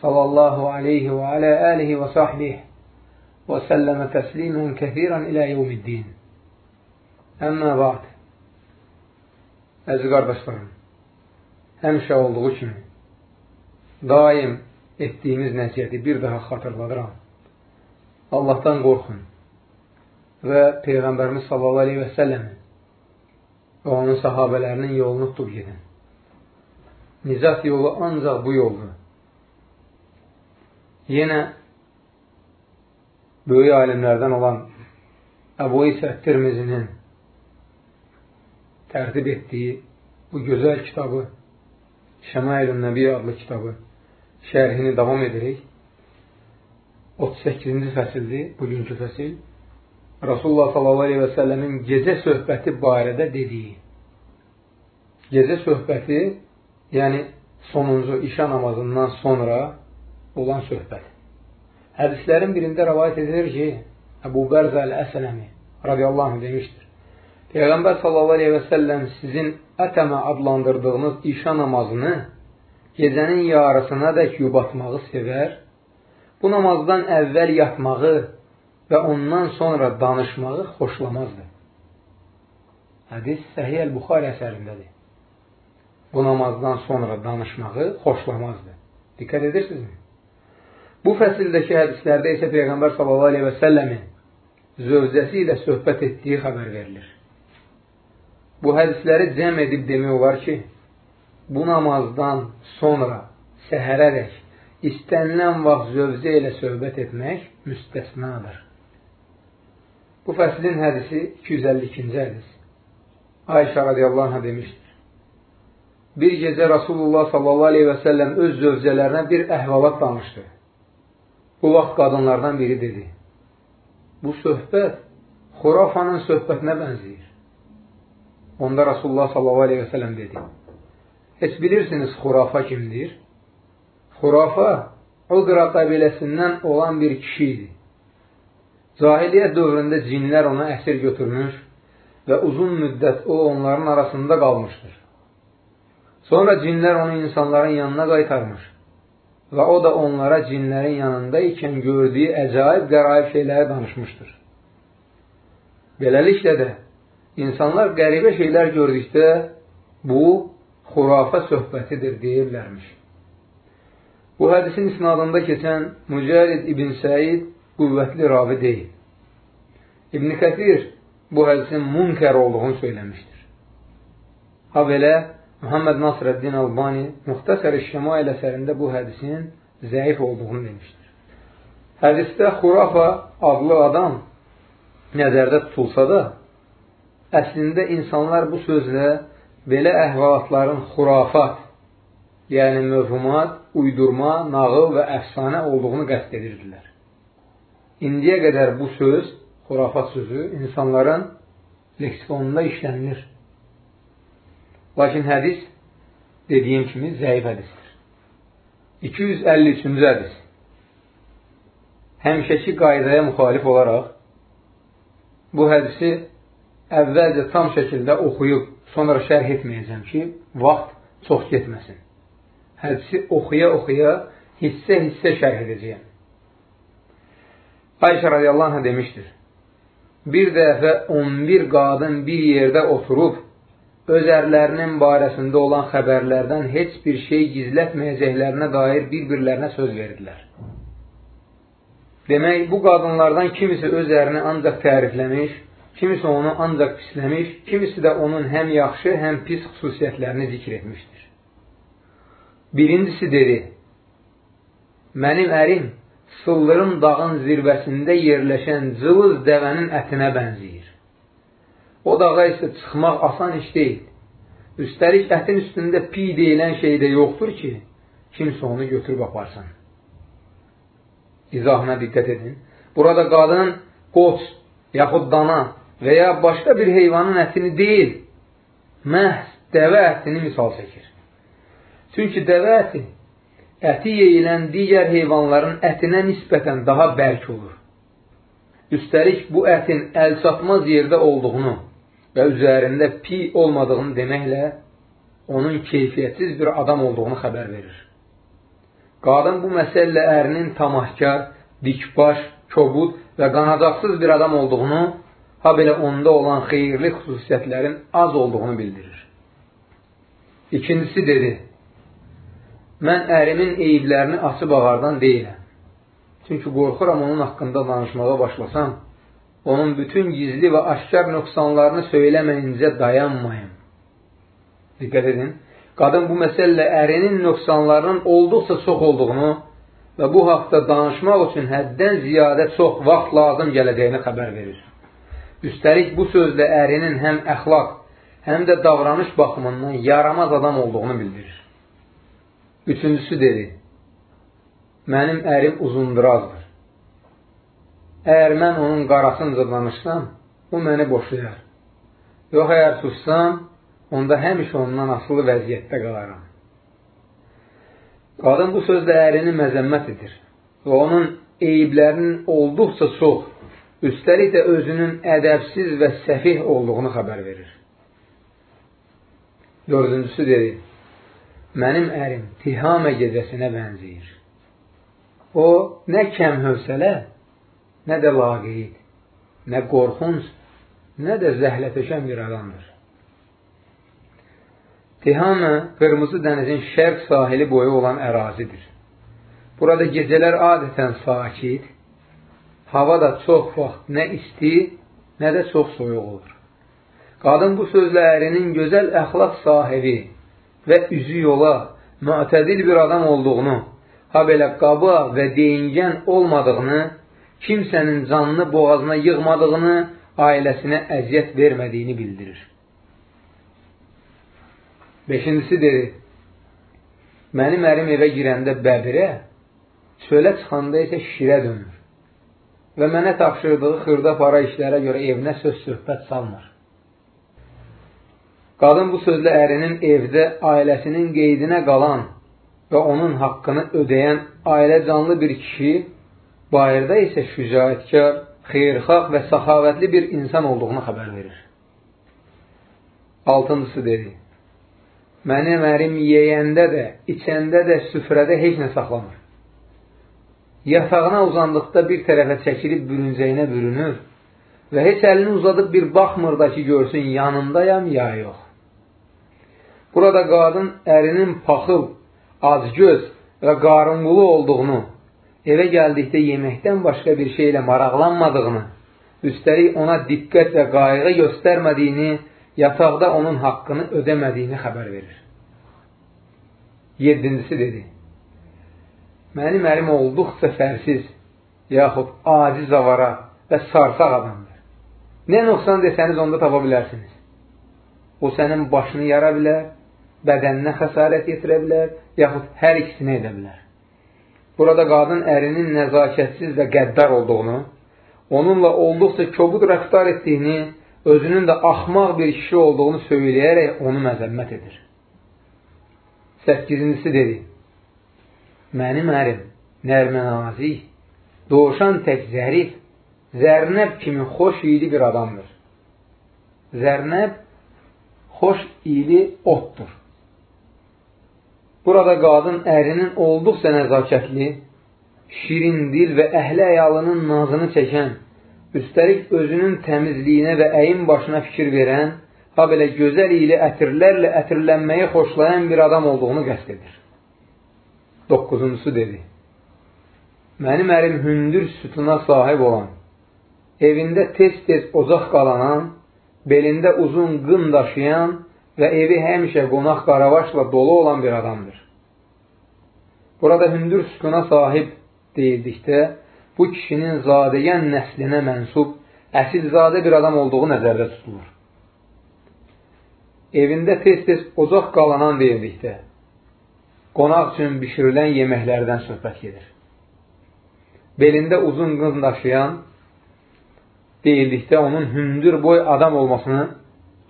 sallallahu aleyhi və alə əlihi və sahbihi və səlləmə təslimən kəthirən ilə yevmiddin. Əmmə ba'd. Əziz qardaşlarım, həmişə olduğu kimi, daim etdiyimiz nəsiyyəti bir daha xatırladıram. Allahdan qorxun və Peyğəmbərimiz sallallahu aleyhi və səlləmi və onun sahabələrinin yolunu tutub gedin. Nizat yolu ancaq bu yoldur. Yenə böyük alimlərdən olan Əbu İsə Tirmizinin tərtib etdiyi bu gözəl kitabı Şəmailun Nəbiyə adlı kitabı şərhini davam edirik. 38-ci fəsildir, bugünkü fəsil. Rasulullah s.a.v-in gecə söhbəti barədə dediyi. Gecə söhbəti, yəni sonuncu işə namazından sonra olan söhbət. Hədislərin birində rəvayət edilir ki, Əbu Bərzə Əl-Əsələmi radiyallahu anh demişdir. Peyğəmbər s.a.v. sizin ətəmə adlandırdığınız işə namazını gecənin yarısına dək yubatmağı sevər, bu namazdan əvvəl yatmağı və ondan sonra danışmağı xoşlamazdı. Hədis Səhiyyə Əl-Buxari əsərindədir. Bu namazdan sonra danışmağı xoşlamazdı. Diqqət edirsinizmi? Bu fəsildəki hədislərdə isə Peyğəmbər s.a.v-in zövcəsi ilə söhbət etdiyi xəbər verilir. Bu hədisləri cəm edib demək olar ki, bu namazdan sonra səhərədək istənilən vaxt zövcə ilə söhbət etmək müstəsnadır. Bu fəslin hədisi 252-ci hədis. Ayşə radiyallahu anh demişdir. Bir gecə Rasulullah sallallahu aleyhi və səlləm öz zövcələrinə bir əhvalat danışdı. Bu vaxt qadınlardan biri dedi. Bu söhbət Xurafanın söhbətinə bənzəyir. Onda Rasulullah səlləm dedi. Heç bilirsiniz Xurafa kimdir? Xurafa Udra qəbiləsindən olan bir kişi idi. Cahiliyyət dövründə cinlər ona əsir götürmüş və uzun müddət o onların arasında qalmışdır. Sonra cinlər onu insanların yanına qaytarmış və o da onlara cinlərin yanında ikən gördüyü əcaib qəraib şeyləri danışmışdır. Beləliklə də insanlar qəribə şeylər gördükdə bu xurafə söhbətidir deyirlərmiş. Bu hədisin isnadında keçən Mücəlid İbn Səid qüvvətli ravi deyil. İbn Kəthir bu hədisin münkər olduğunu söyləmişdir. Ha belə, Muhammed Nasrəddin Albani Muxtasər-i Şəmail əsərində bu hədisin zəif olduğunu demişdir. Hədisdə Xurafa adlı adam nəzərdə tutulsa da, əslində insanlar bu sözlə belə əhvalatların xurafat, yəni mövhumat, uydurma, nağıl və əfsanə olduğunu qəst edirdilər. İndiyə qədər bu söz, xurafat sözü insanların leksikonunda işlənilir. Lakin hədis dediyim kimi zəif hədisdir. 253-cü hədis Həmişəki qaydaya müxalif olaraq bu hədisi əvvəlcə tam şəkildə oxuyub, sonra şərh etməyəcəm ki, vaxt çox getməsin. Hədisi oxuya-oxuya hissə-hissə şərh edəcəyəm. Ayşə radiyallahu anh demişdir. Bir dəfə 11 qadın bir yerdə oturub, öz ərlərinin barəsində olan xəbərlərdən heç bir şey gizlətməyəcəklərinə dair bir-birlərinə söz verdilər. Demək, bu qadınlardan kimisi öz ərini ancaq tərifləmiş, kimisi onu ancaq pisləmiş, kimisi də onun həm yaxşı, həm pis xüsusiyyətlərini zikr etmişdir. Birincisi dedi, mənim ərim Sıldırım dağın zirvəsində yerləşən cılız dəvənin ətinə bənziyir. O dağa isə çıxmaq asan iş deyil. Üstəlik ətin üstündə pi deyilən şey də yoxdur ki, kimsə onu götürüb aparsın. İzahına diqqət edin. Burada qadın qoç, yaxud dana və ya başqa bir heyvanın ətini deyil, məhz dəvə ətini misal çəkir. Çünki dəvə əti əti yeyilən digər heyvanların ətinə nisbətən daha bərk olur. Üstəlik, bu ətin əl çatmaz yerdə olduğunu və üzərində pi olmadığını deməklə onun keyfiyyətsiz bir adam olduğunu xəbər verir. Qadın bu məsələlə ərinin tamahkar, dikbaş, kobud və qanacaqsız bir adam olduğunu, ha belə onda olan xeyirli xüsusiyyətlərin az olduğunu bildirir. İkincisi dedi, mən ərimin eyiblərini açıb ağardan deyiləm. Çünki qorxuram onun haqqında danışmağa başlasam, onun bütün gizli və aşkar nöqsanlarını söyləməyincə dayanmayım. Diqqət edin, qadın bu məsələlə ərinin nöqsanlarının olduqca çox olduğunu və bu haqda danışmaq üçün həddən ziyadə çox vaxt lazım gələcəyini xəbər verir. Üstəlik, bu sözlə ərinin həm əxlaq, həm də davranış baxımından yaramaz adam olduğunu bildirir. Üçüncüsü dedi, mənim ərim uzundurazdır. Əgər mən onun qarasınca danışsam, o məni boşayar. Yox, əgər sussam, onda həmişə ondan asılı vəziyyətdə qalaram. Qadın bu sözlə ərini məzəmmət edir və onun eyiblərinin olduqca çox, üstəlik də özünün ədəbsiz və səfih olduğunu xəbər verir. Dördüncüsü dedi, mənim ərim tihamə gecəsinə bənziyir. O, nə kəm hövsələ, nə də laqeyd, nə qorxunc, nə də zəhlətökən bir adamdır. Tihamə Qırmızı dənizin şərq sahili boyu olan ərazidir. Burada gecələr adətən sakit, hava da çox vaxt nə isti, nə də çox soyuq olur. Qadın bu sözlə ərinin gözəl əxlaq sahibi və üzü yola, müətədil bir adam olduğunu, ha belə qaba və deyingən olmadığını, kimsənin canını boğazına yığmadığını, ailəsinə əziyyət vermədiyini bildirir. Beşincisi dedi, mənim ərim evə girəndə bəbirə, çölə çıxanda isə şirə dönür və mənə tapşırdığı xırda para işlərə görə evinə söz söhbət salmır. Qadın bu sözlə ərinin evdə ailəsinin qeydinə qalan və onun haqqını ödəyən ailə canlı bir kişi, bayırda isə şücaətkar, xeyrxalq və səxavətli bir insan olduğunu xəbər verir. Altıncısı dedi, Mənim ərim yeyəndə də, içəndə də süfrədə heç nə saxlamır. Yatağına uzandıqda bir tərəfə çəkilib bürüncəyinə bürünür və heç əlini uzadıb bir baxmır da ki, görsün yanındayam ya yox. Burada qadın ərinin paxıl, acgöz və qarınqulu olduğunu, evə gəldikdə yeməkdən başqa bir şeylə maraqlanmadığını, üstəlik ona diqqət və qayğı göstərmədiyini yataqda onun haqqını ödəmədiyini xəbər verir. Yedincisi dedi, mənim ərim olduqca fərsiz, yaxud aciz avara və sarsaq adamdır. Nə nöqsan desəniz onda tapa bilərsiniz. O sənin başını yara bilər, bədəninə xəsarət yetirə bilər, yaxud hər ikisini edə bilər. Burada qadın ərinin nəzakətsiz və qəddar olduğunu, onunla olduqca kobud rəftar etdiyini özünün də axmaq bir kişi olduğunu söyləyərək onu məzəmmət edir. 8-incisi dedi, mənim ərim nərmənazik, doğuşan tək zərif, zərnəb kimi xoş iyili bir adamdır. Zərnəb xoş iyili otdur. Burada qadın ərinin olduqca nəzakətli, şirin dil və əhli əyalının nazını çəkən, Üstəlik özünün təmizliyinə və əyin başına fikir verən, ha belə gözəl ilə ətirlərlə ətirlənməyi xoşlayan bir adam olduğunu qəst edir. 9-cusu dedi, Mənim ərim hündür sütuna sahib olan, evində tez-tez ocaq qalanan, belində uzun qın daşıyan və evi həmişə qonaq qaravaşla dolu olan bir adamdır. Burada hündür sütuna sahib deyildikdə, bu kişinin zadəyən nəslinə mənsub, əsilzadə bir adam olduğu nəzərdə tutulur. Evində tez-tez ocaq qalanan deyildikdə, qonaq üçün bişirilən yeməklərdən söhbət gedir. belində uzun qız daşıyan deyildikdə onun hündür boy adam olmasını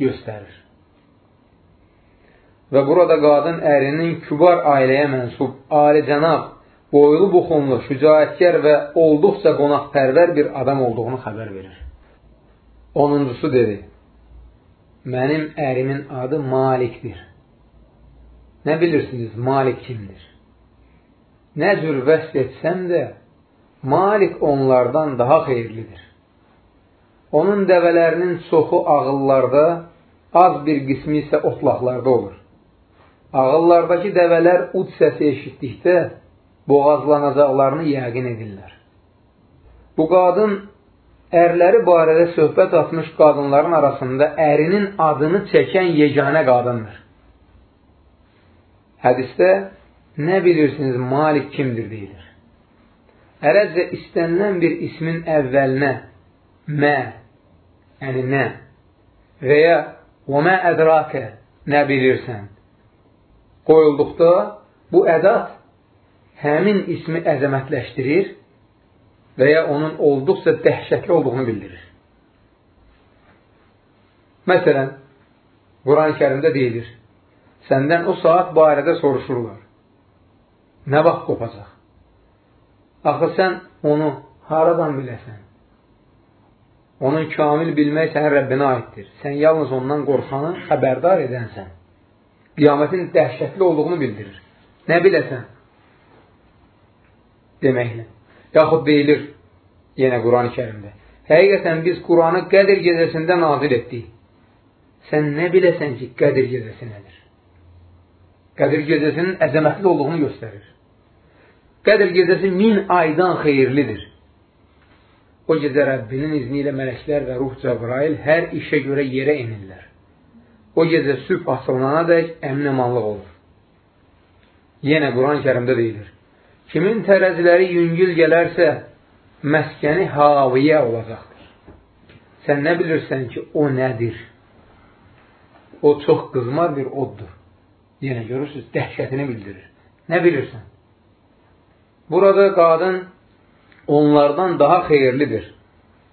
göstərir. Və burada qadın ərinin kübar ailəyə mənsub, alicənab, boylu buxunlu, şücaətkər və olduqca qonaqpərvər bir adam olduğunu xəbər verir. Onuncusu dedi, mənim ərimin adı Malikdir. Nə bilirsiniz, Malik kimdir? Nə cür vəsf etsəm də, Malik onlardan daha xeyirlidir. Onun dəvələrinin çoxu ağıllarda, az bir qismi isə otlaqlarda olur. Ağıllardakı dəvələr ud səsi eşitdikdə boğazlanacaqlarını yəqin edirlər. Bu qadın ərləri barədə söhbət atmış qadınların arasında ərinin adını çəkən yeganə qadındır. Hədisdə nə bilirsiniz, Malik kimdir deyilir. Ərəbcə istənilən bir ismin əvvəlinə mə, yəni nə və ya və mə ədrakə nə bilirsən qoyulduqda bu ədat həmin ismi əzəmətləşdirir və ya onun olduqca dəhşətli olduğunu bildirir. Məsələn, Quran-ı kərimdə deyilir, səndən o saat barədə soruşurlar. Nə vaxt qopacaq? Axı sən onu haradan biləsən? Onun kamil bilmək sənin Rəbbinə aiddir. Sən yalnız ondan qorxanı xəbərdar edənsən. Qiyamətin dəhşətli olduğunu bildirir. Nə biləsən? Deməklə. Yaxud deyilir, yenə Quran-ı kərimdə. Həqiqətən biz Quranı Qədir gecəsində nazil etdik. Sən nə biləsən ki, Qədir gecəsi nədir? Qədir gecəsinin əzəmətli olduğunu göstərir. Qədir gecəsi min aydan xeyirlidir. O gecə Rəbbinin izni ilə mələklər və ruh Cəbrail hər işə görə yerə inirlər. O gecə sübh açılana dək əmin əmanlıq olur. Yenə Quran-ı kərimdə deyilir. Kimin tərəziləri yüngül gələrsə, məskəni haviyə olacaqdır. Sən nə bilirsən ki, o nədir? O çox qızmar bir oddur. Yenə görürsünüz, dəhşətini bildirir. Nə bilirsən? Burada qadın onlardan daha xeyirlidir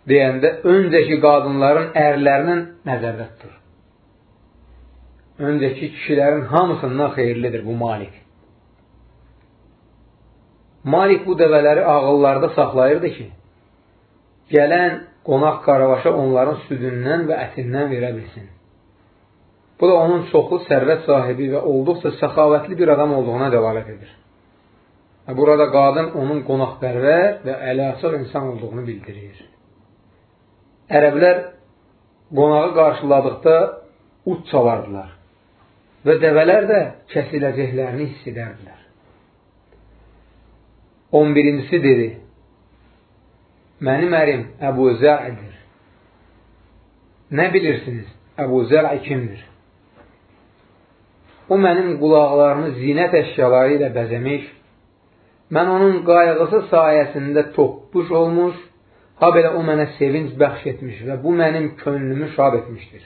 deyəndə öncəki qadınların ərlərinin nəzərdə tutur. Öncəki kişilərin hamısından xeyirlidir bu Malik. Malik bu dəvələri ağıllarda saxlayırdı ki, gələn qonaq qaravaşa onların südündən və ətindən verə bilsin. Bu da onun çoxlu sərvət sahibi və olduqca səxavətli bir adam olduğuna dəlalət edir. Burada qadın onun qonaqpərvər və əlasır insan olduğunu bildirir. Ərəblər qonağı qarşıladıqda ut çalardılar və dəvələr də kəsiləcəklərini hiss edərdilər. 11-incisi dedi, mənim ərim Əbu Zə'dir. Nə bilirsiniz, Əbu Zə'i kimdir? O mənim qulaqlarımı zinət əşyaları ilə bəzəmiş, mən onun qayğısı sayəsində toppuş olmuş, ha belə o mənə sevinç bəxş etmiş və bu mənim könlümü şad etmişdir.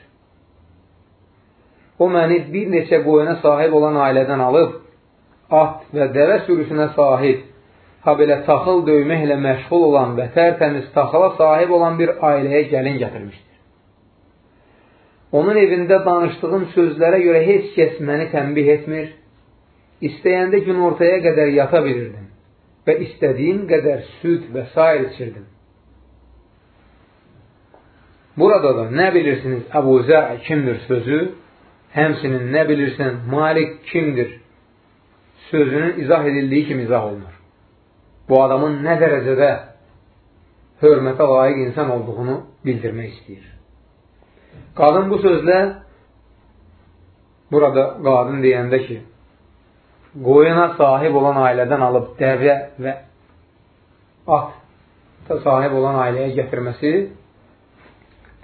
O məni bir neçə qoyuna sahib olan ailədən alıb, at və dəvə sürüsünə sahib, ha belə taxıl döyməklə məşğul olan və tərtəmiz taxıla sahib olan bir ailəyə gəlin gətirmişdir. Onun evində danışdığım sözlərə görə heç kəs məni tənbih etmir, istəyəndə gün ortaya qədər yata bilirdim və istədiyim qədər süd və s. içirdim. Burada da nə bilirsiniz Əbu Zər kimdir sözü, həmsinin nə bilirsən Malik kimdir sözünün izah edildiyi kimi izah olunur bu adamın nə dərəcədə hörmətə layiq insan olduğunu bildirmək istəyir. Qadın bu sözlə burada qadın deyəndə ki, qoyuna sahib olan ailədən alıb dəvə və at sahib olan ailəyə gətirməsi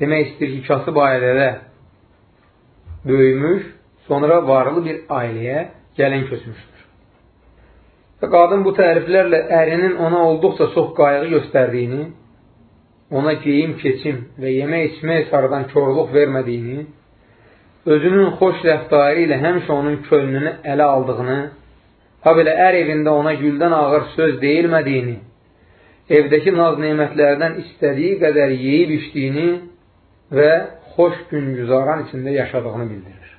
demək istəyir ki, kasıb ailədə böyümüş, sonra varlı bir ailəyə gəlin köçmüşdür. Və qadın bu təriflərlə ərinin ona olduqca çox qayğı göstərdiyini, ona geyim, keçim və yemək içmək sarıdan körluq vermədiyini, özünün xoş rəftarı ilə həmişə onun könlünü ələ aldığını, ha belə ər evində ona güldən ağır söz deyilmədiyini, evdəki naz neymətlərdən istədiyi qədər yeyib içdiyini və xoş gün güzaran içində yaşadığını bildirir.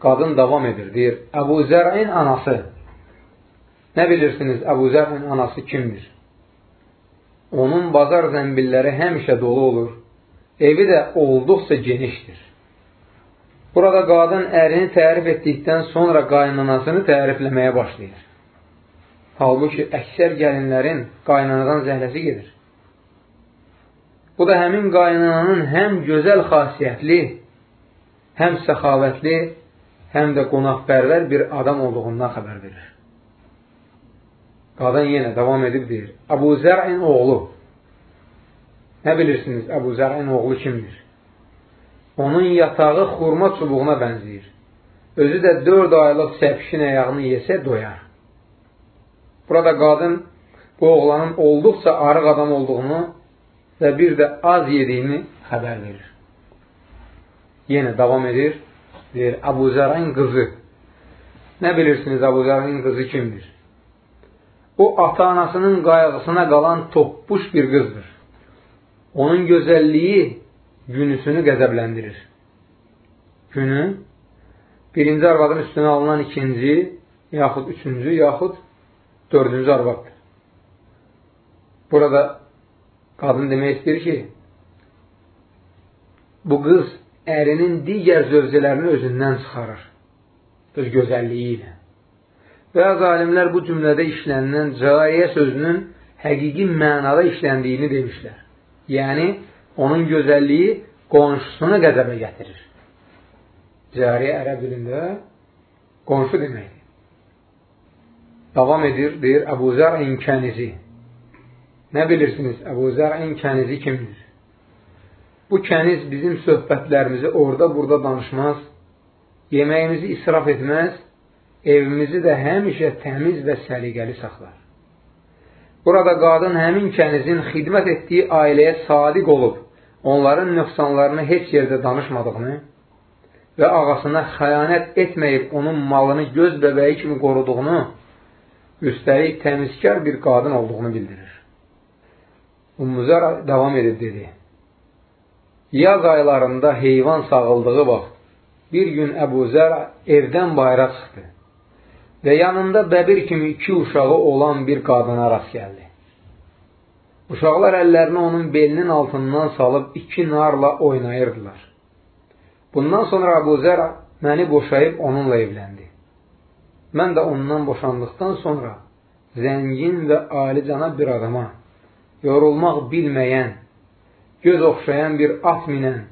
Qadın davam edir, deyir, Əbu Zər'in anası. Nə bilirsiniz, Əbu Zər'in anası kimdir? Onun bazar zəmbilləri həmişə dolu olur, evi də olduqca genişdir. Burada qadın ərini tərif etdikdən sonra qaynanasını tərifləməyə başlayır. Halbuki əksər gəlinlərin qaynanadan zəhləsi gedir. Bu da həmin qaynananın həm gözəl xasiyyətli, həm səxavətli, həm də qonaqpərvər bir adam olduğundan xəbər verir. Qadın yenə davam edib deyir, Əbu Zər'in oğlu. Nə bilirsiniz, Əbu Zər'in oğlu kimdir? Onun yatağı xurma çubuğuna bənziyir. Özü də dörd aylıq səpişin əyağını yesə doyar. Burada qadın bu oğlanın olduqca arıq adam olduğunu və bir də az yediyini xəbər verir. Yenə davam edir, deyir, Əbu Zər'in qızı. Nə bilirsiniz, Əbu Zər'in qızı kimdir? O, ata-anasının qayğısına qalan toppuş bir qızdır. Onun gözəlliyi günüsünü qəzəbləndirir. Günü birinci arvadın üstünə alınan ikinci, yaxud üçüncü, yaxud dördüncü arvaddır. Burada qadın demək istəyir ki, bu qız ərinin digər zövcələrini özündən çıxarır. Öz gözəlliyi ilə. Bəzi alimlər bu cümlədə işlənilən cariyə sözünün həqiqi mənada işləndiyini demişlər. Yəni, onun gözəlliyi qonşusunu qəzəbə gətirir. Cariyə ərəb dilində qonşu deməkdir. Davam edir, deyir Əbu Zər'in kənizi. Nə bilirsiniz, Əbu Zər'in kənizi kimdir? Bu kəniz bizim söhbətlərimizi orada-burada danışmaz, yeməyimizi israf etməz, evimizi də həmişə təmiz və səliqəli saxlar. Burada qadın həmin kənizin xidmət etdiyi ailəyə sadiq olub, onların nöqsanlarını heç yerdə danışmadığını və ağasına xəyanət etməyib onun malını göz bəbəyi kimi qoruduğunu üstəlik təmizkar bir qadın olduğunu bildirir. Ümmüzər davam edib dedi. Yaz aylarında heyvan sağıldığı vaxt bir gün Əbu Zər evdən bayra çıxdı və yanında bəbir kimi iki uşağı olan bir qadına rast gəldi. Uşaqlar əllərini onun belinin altından salıb iki narla oynayırdılar. Bundan sonra Əbu Zər məni boşayıb onunla evləndi. Mən də ondan boşandıqdan sonra zəngin və alicana bir adama, yorulmaq bilməyən, göz oxşayan bir at minən,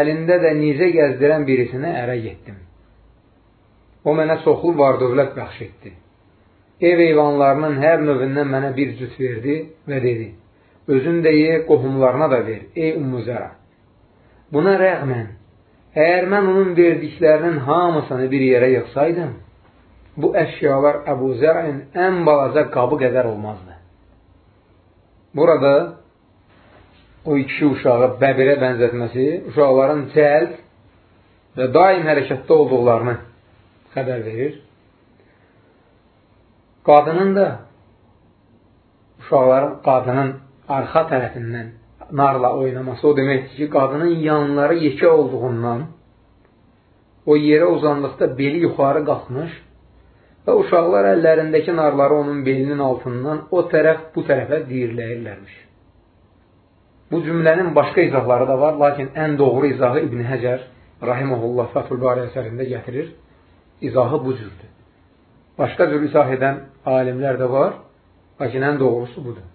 əlində də nizə gəzdirən birisinə ərə getdim. O mənə çoxlu var dövlət bəxş etdi. Ev eyvanlarının hər növündən mənə bir cüt verdi və dedi, özün də ye, qohumlarına da ver, ey Ümmüzəra. Buna rəğmən, əgər mən onun verdiklərinin hamısını bir yerə yıxsaydım, bu əşyalar Əbu Zərin ən balaca qabı qədər olmazdı. Burada o iki uşağı bəbirə bənzətməsi uşaqların cəld və daim hərəkətdə olduqlarını xəbər verir. Qadının da uşaqların qadının arxa tərəfindən narla oynaması o deməkdir ki, qadının yanları yekə olduğundan o yerə uzandıqda beli yuxarı qalxmış Və uşaqlar əllərindəki narları onun belinin altından o tərəf bu tərəfə deyirləyirlərmiş. Bu cümlənin başqa izahları da var, lakin ən doğru izahı İbn Həcər Rahiməhullah Fəthül Bari əsərində gətirir. İzahı bu cürdür. Başqa cür izah edən alimlər də var, lakin ən doğrusu budur.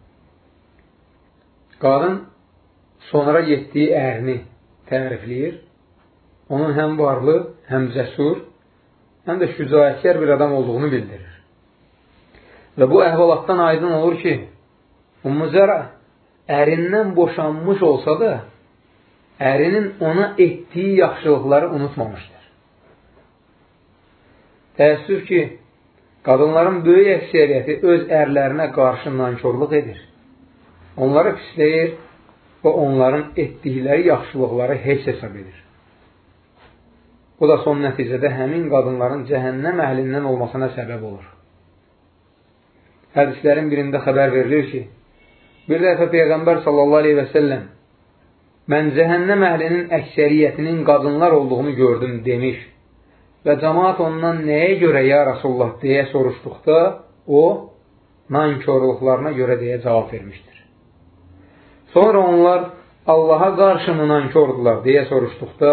Qadın sonra getdiyi ərini tərifləyir. Onun həm varlı, həm cəsur, həm də şücaətkər bir adam olduğunu bildirir. Və bu əhvalatdan aydın olur ki, Ummu Zərə ərindən boşanmış olsa da, ərinin ona etdiyi yaxşılıqları unutmamışdır. Təəssüf ki, qadınların böyük əksəriyyəti öz ərlərinə qarşı nankorluq edir. Onları pisləyir və onların etdikləri yaxşılıqları heç hesab edir. Bu da son nəticədə həmin qadınların cəhənnəm əhlindən olmasına səbəb olur. hədislərin birində xəbər verilir ki, bir dəfə Peyğəmbər sallallahu aleyhi və səlləm mən cəhənnəm əhlinin əksəriyyətinin qadınlar olduğunu gördüm demiş və cəmaat ondan nəyə görə ya Rasulullah deyə soruşduqda o, nankörlüklarına görə deyə cavab vermişdir. Sonra onlar Allaha qarşı mı nankördülər deyə soruşduqda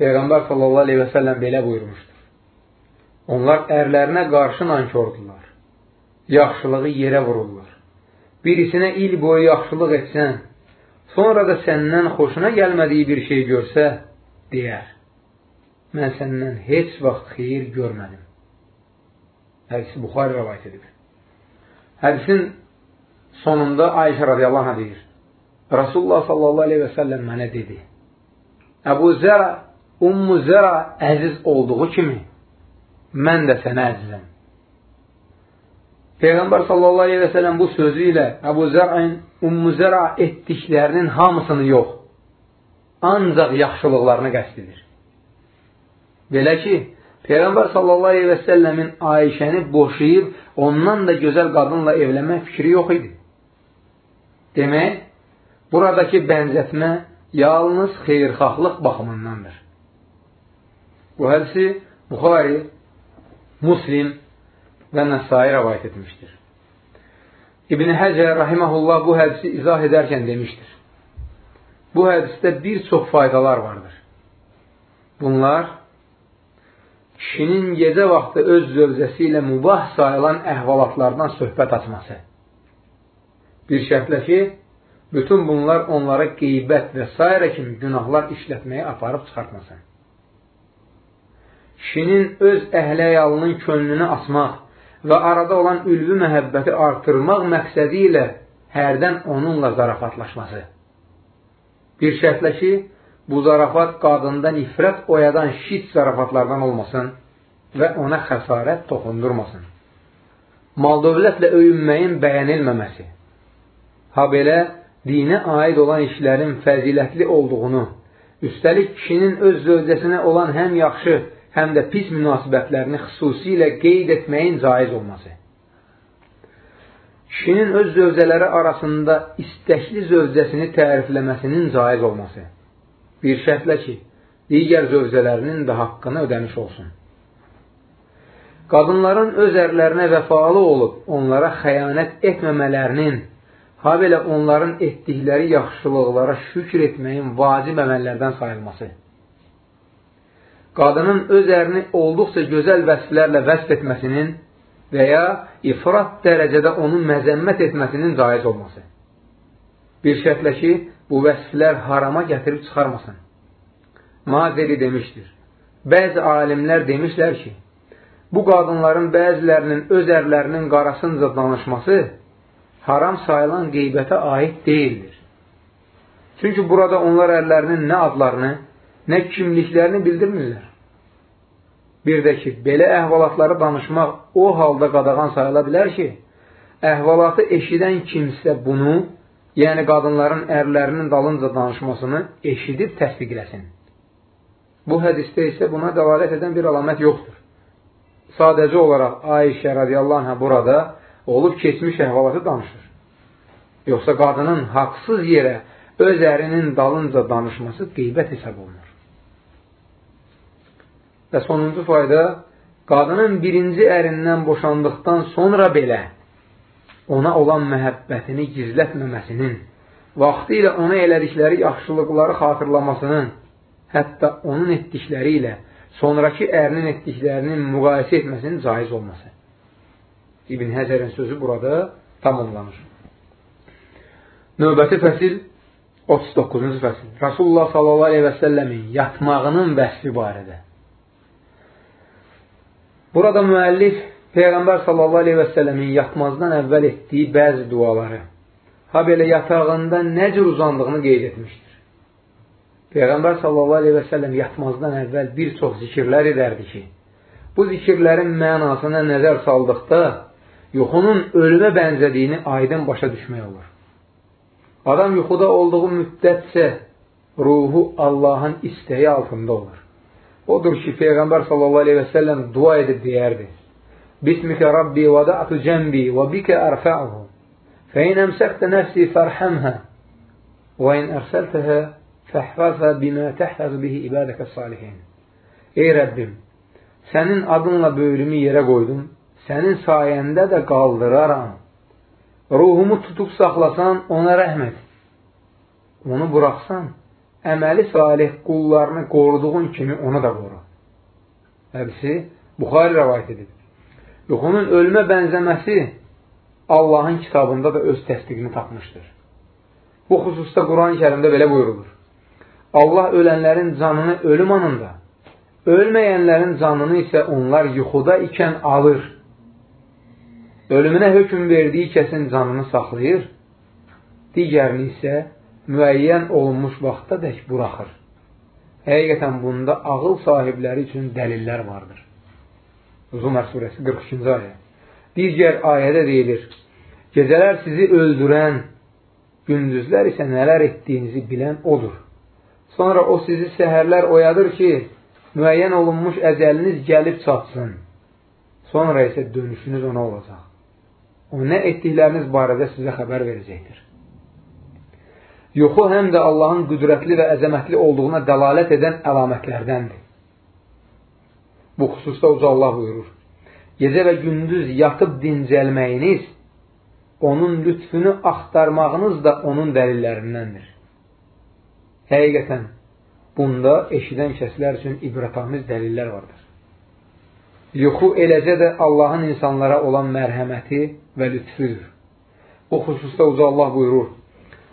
Peyğəmbər səlləm belə buyurmuşdur. Onlar ərlərinə qarşı nankördülər. Yaxşılığı yerə vururlar. Birisinə il boyu yaxşılıq etsən, sonra da səndən xoşuna gəlmədiyi bir şey görsə, deyər, mən səndən heç vaxt xeyir görmədim. Hədisi Buxari rəvayət edir. Hədisin sonunda Ayşə radiyallahu anh deyir, Rasulullah sallallahu aleyhi və səlləm mənə dedi, Əbu Zəra, Ummu Zəra əziz olduğu kimi, mən də sənə əzizəm. Peyğəmbər sallallahu aleyhi və səlləm bu sözü ilə Əbu Zərəin Ummu Zəra etdiklərinin hamısını yox, ancaq yaxşılıqlarını qəst edir. Belə ki, Peyğəmbər sallallahu aleyhi və səlləmin Ayşəni boşayıb, ondan da gözəl qadınla evlənmək fikri yox idi. Demək, Buradakı bənzətmə yalnız xeyrxahlıq baxımındandır. Bu hədisi Buxari, Muslim və Nəsai rəvayət etmişdir. İbn Həcər rahiməhullah bu hədisi izah edərkən demişdir. Bu hədisdə bir çox faydalar vardır. Bunlar kişinin gecə vaxtı öz zövcəsi ilə mübah sayılan əhvalatlardan söhbət açması. Bir şərtlə ki, bütün bunlar onlara qeybət və s. kimi günahlar işlətməyə aparıb çıxartmasın. Kişinin öz əhləyalının könlünü açmaq və arada olan ülvü məhəbbəti artırmaq məqsədi ilə hərdən onunla zarafatlaşması. Bir şərtlə ki, bu zarafat qadında nifrət oyadan şit zarafatlardan olmasın və ona xəsarət toxundurmasın. Mal dövlətlə öyünməyin bəyənilməməsi. Ha belə, dinə aid olan işlərin fəzilətli olduğunu, üstəlik kişinin öz zövcəsinə olan həm yaxşı, həm də pis münasibətlərini xüsusilə qeyd etməyin caiz olması. Kişinin öz zövcələri arasında istəkli zövcəsini tərifləməsinin caiz olması. Bir şərtlə ki, digər zövcələrinin də haqqını ödəmiş olsun. Qadınların öz ərlərinə vəfalı olub, onlara xəyanət etməmələrinin ha belə onların etdikləri yaxşılıqlara şükr etməyin vacib əməllərdən sayılması. Qadının öz ərini olduqca gözəl vəsflərlə vəsf etməsinin və ya ifrat dərəcədə onu məzəmmət etməsinin caiz olması. Bir şərtlə ki, bu vəsflər harama gətirib çıxarmasın. Mazeli demişdir. Bəzi alimlər demişlər ki, bu qadınların bəzilərinin öz ərlərinin qarasınca danışması haram sayılan qeybətə aid deyildir. Çünki burada onlar ərlərinin nə adlarını, nə kimliklərini bildirmirlər. Bir də ki, belə əhvalatları danışmaq o halda qadağan sayıla bilər ki, əhvalatı eşidən kimsə bunu, yəni qadınların ərlərinin dalınca danışmasını eşidib təsdiqləsin. Bu hədisdə isə buna dəlalət edən bir əlamət yoxdur. Sadəcə olaraq Ayşə radiyallahu anh burada olub keçmiş əhvalatı danışır. Yoxsa qadının haqsız yerə öz ərinin dalınca danışması qeybət hesab olunur. Və sonuncu fayda, qadının birinci ərindən boşandıqdan sonra belə ona olan məhəbbətini gizlətməməsinin, vaxtı ilə ona elədikləri yaxşılıqları xatırlamasının, hətta onun etdikləri ilə sonraki ərinin etdiklərinin müqayisə etməsinin caiz olması. İbn Həzərin sözü burada tamamlanır. Növbəti fəsil 39-cu fəsil. Rasulullah sallallahu aleyhi və səlləmin yatmağının vəsfi barədə. Burada müəllif Peyğəmbər sallallahu aleyhi və səlləmin yatmazdan əvvəl etdiyi bəzi duaları, ha belə yatağında nə cür uzandığını qeyd etmişdir. Peyğəmbər sallallahu aleyhi və səlləm yatmazdan əvvəl bir çox zikirlər edərdi ki, bu zikirlərin mənasına nəzər saldıqda yuxunun ölümə bənzədiyini aydın başa düşmək olur. Adam yuxuda olduğu müddətcə ruhu Allahın istəyi altında olur. Odur ki, Peyğəmbər sallallahu aleyhi və səlləm dua edib deyərdi. Bismikə Rabbi vada'tu cəmbi və bikə ərfə'uhu. Fəin əmsəkdə nəfsi fərhəmhə və in ərsəltəhə fəhfəzhə bimə təhfəz bihi ibadəkə salihin. Ey Rəbbim, sənin adınla böyrümü yerə qoydum, sənin sayəndə də qaldıraram. Ruhumu tutub saxlasan, ona rəhm et. Onu buraxsan, əməli salih qullarını qoruduğun kimi onu da qoru. Hədisi Buxari rəvayət edib. Yuxunun ölümə bənzəməsi Allahın kitabında da öz təsdiqini tapmışdır. Bu xüsusda Quran-ı kərimdə belə buyurulur. Allah ölənlərin canını ölüm anında, ölməyənlərin canını isə onlar yuxuda ikən alır. Ölümünə hökm verdiyi kəsin canını saxlayır, digərini isə müəyyən olunmuş vaxta dək buraxır. Həqiqətən bunda ağıl sahibləri üçün dəlillər vardır. Zumər surəsi 42-ci ayə. Digər ayədə deyilir, Gecələr sizi öldürən, gündüzlər isə nələr etdiyinizi bilən odur. Sonra o sizi səhərlər oyadır ki, müəyyən olunmuş əzəliniz gəlib çatsın. Sonra isə dönüşünüz ona olacaq. O nə etdikləriniz barədə sizə xəbər verəcəkdir. Yuxu həm də Allahın qüdrətli və əzəmətli olduğuna dəlalət edən əlamətlərdəndir. Bu xüsusda Uca Allah buyurur. Gecə və gündüz yatıb dincəlməyiniz, onun lütfünü axtarmağınız da onun dəlillərindəndir. Həqiqətən, bunda eşidən kəslər üçün ibrətamiz dəlillər vardır. Yuxu eləcə də Allahın insanlara olan mərhəməti və lütfüdür. Bu xüsusda Uca Allah buyurur.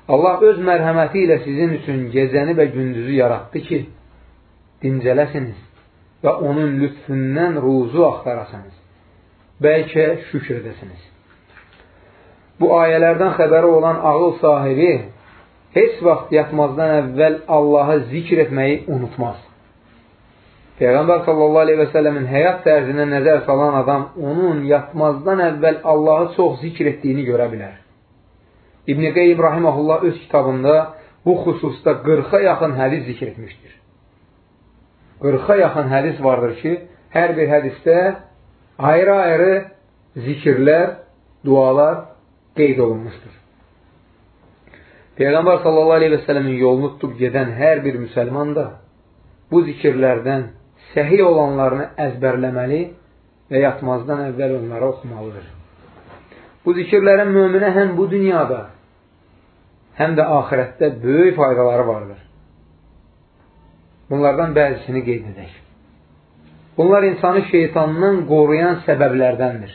Allah öz mərhəməti ilə sizin üçün gecəni və gündüzü yaratdı ki, dincələsiniz və onun lütfündən ruzu axtarasınız. Bəlkə şükür edəsiniz. Bu ayələrdən xəbəri olan ağıl sahibi heç vaxt yatmazdan əvvəl Allahı zikr etməyi unutmaz. Peyğəmbər sallallahu aleyhi və səlləmin həyat tərzinə nəzər salan adam onun yatmazdan əvvəl Allahı çox zikr etdiyini görə bilər. İbn-i Qeym Rahiməhullah öz kitabında bu xüsusda 40-a yaxın hədis zikr etmişdir. 40-a yaxın hədis vardır ki, hər bir hədisdə ayrı-ayrı zikirlər, dualar qeyd olunmuşdur. Peyğəmbər sallallahu aleyhi və sələmin yolunu tutub gedən hər bir müsəlman da bu zikirlərdən səhi olanlarını əzbərləməli və yatmazdan əvvəl onları oxumalıdır. Bu zikirlərin möminə həm bu dünyada, həm də ahirətdə böyük faydaları vardır. Bunlardan bəzisini qeyd edək. Bunlar insanı şeytandan qoruyan səbəblərdəndir.